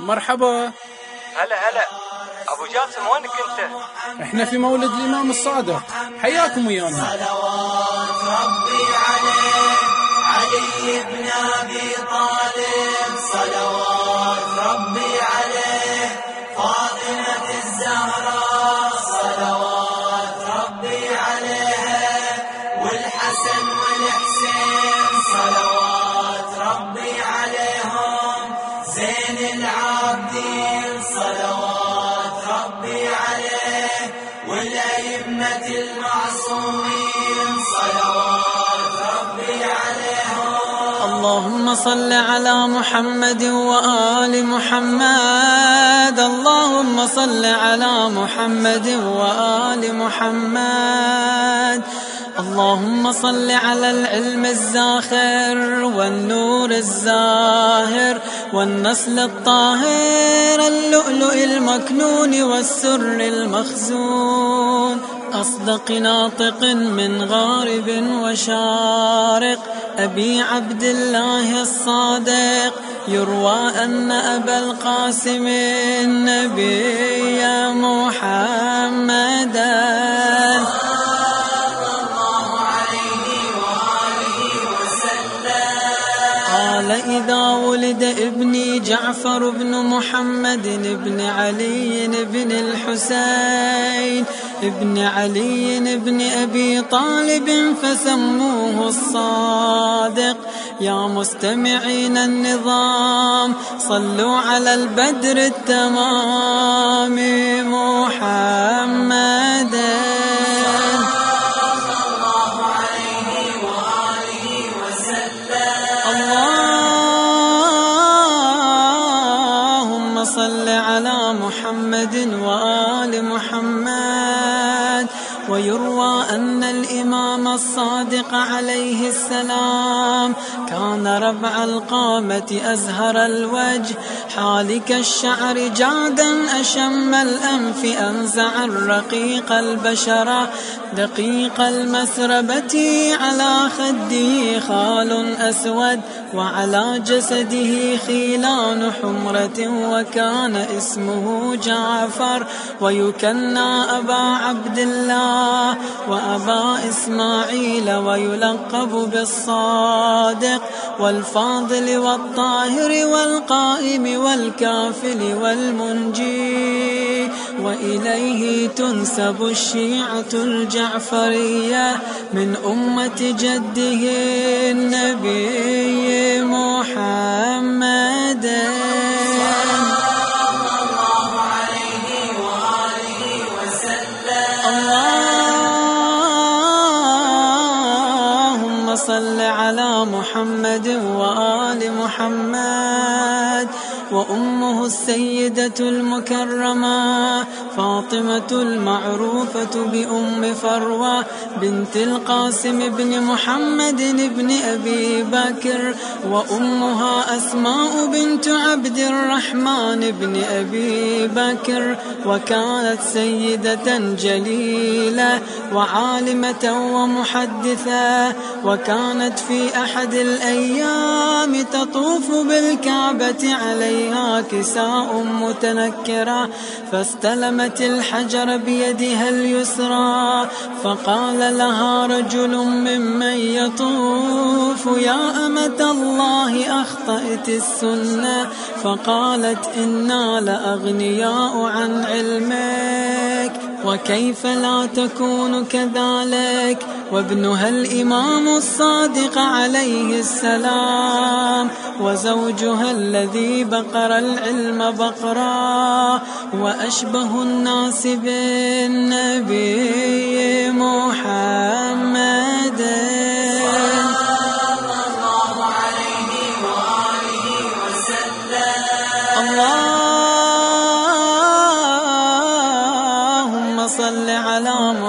مرحبا. هلا هلا. أبو جاسم وينك أنت؟ إحنا في مولد الإمام الصادق. حياكم ويانا صلوات ربي عليه علي بن أبي زين العابدين صلوات ربي عليه والأئمة المعصومين صلوات ربي عليهم. اللهم صل على محمد وآل محمد. اللهم صل على محمد وآل محمد. اللهم صل على العلم الزاخر والنور الزاهر والنسل الطاهر اللؤلؤ المكنون والسر المخزون أصدق ناطق من غارب وشارق أبي عبد الله الصادق يروى أن أبا القاسم النبي محمدا إذا ولد ابني جعفر بن محمد بن علي بن الحسين ابن علي بن أبي طالب فسموه الصادق. يا مستمعين النظام صلوا على البدر التمام. محمدا الصادق عليه السلام. كان ربع القامة أزهر الوجه. حالك الشعر جادا أشم الأنف. أنزع الرقيق البشرة دقيق المسربة على خده خال أسود. وعلى جسده خيلان حمرة. وكان اسمه جعفر. ويكنى أبا عبد الله. وأبا إسماعيل ويلقب بالصادق والفاضل والطاهر والقائم والكافل والمنجي وإليه تنسب الشيعة الجعفرية من أمة جده النبي. صل على محمد وآل محمد. وأمه السيدة المكرمة فاطمة المعروفة بأم فروة بنت القاسم بن محمد بن أبي بكر وأمها أسماء بنت عبد الرحمن بن أبي بكر. وكانت سيدة جليلة وعالمة ومحدثة وكانت في أحد الأيام تطوف بالكعبة عليها كساء متنكرة فاستلمت الحجر بيدها اليسرى فقال لها رجل ممن يطوف يا أمة الله أخطأت السنة. فقالت إنا لأغنياء عن علمك. وكيف لا تكون كذلك؟ وابنها الإمام الصادق عليه السلام وزوجها الذي بقر العلم بقرا وأشبه الناس بالنبي.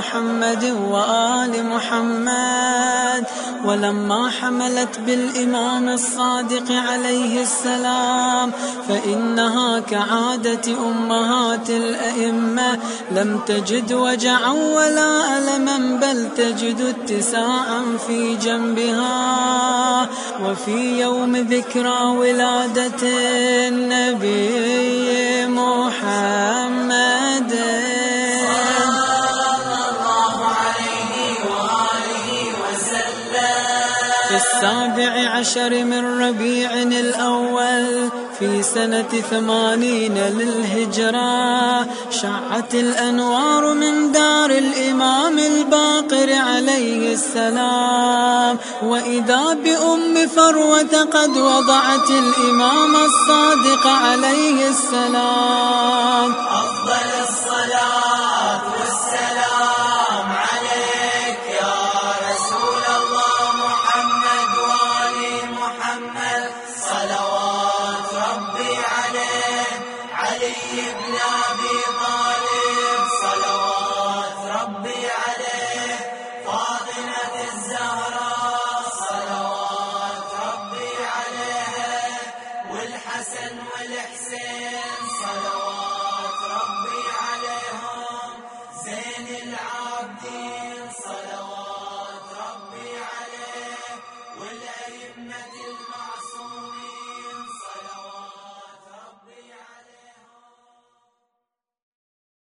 محمد وآل محمد. فلما حملت بالإمام الصادق عليه السلام فإنها كعادة أمهات الأئمة لم تجد وجعا ولا ألما بل تجد اتساعا في جنبها. وفي يوم ذكرى ولادة النبي في السابع عشر من ربيع الأول في سنة ثمانين للهجرة شعت الأنوار من دار الإمام الباقر عليه السلام. وإذا بأم فروة قد وضعت الإمام الصادق عليه السلام. علي بن أبي طالب صلوات ربي عليه فاطمة الزهراء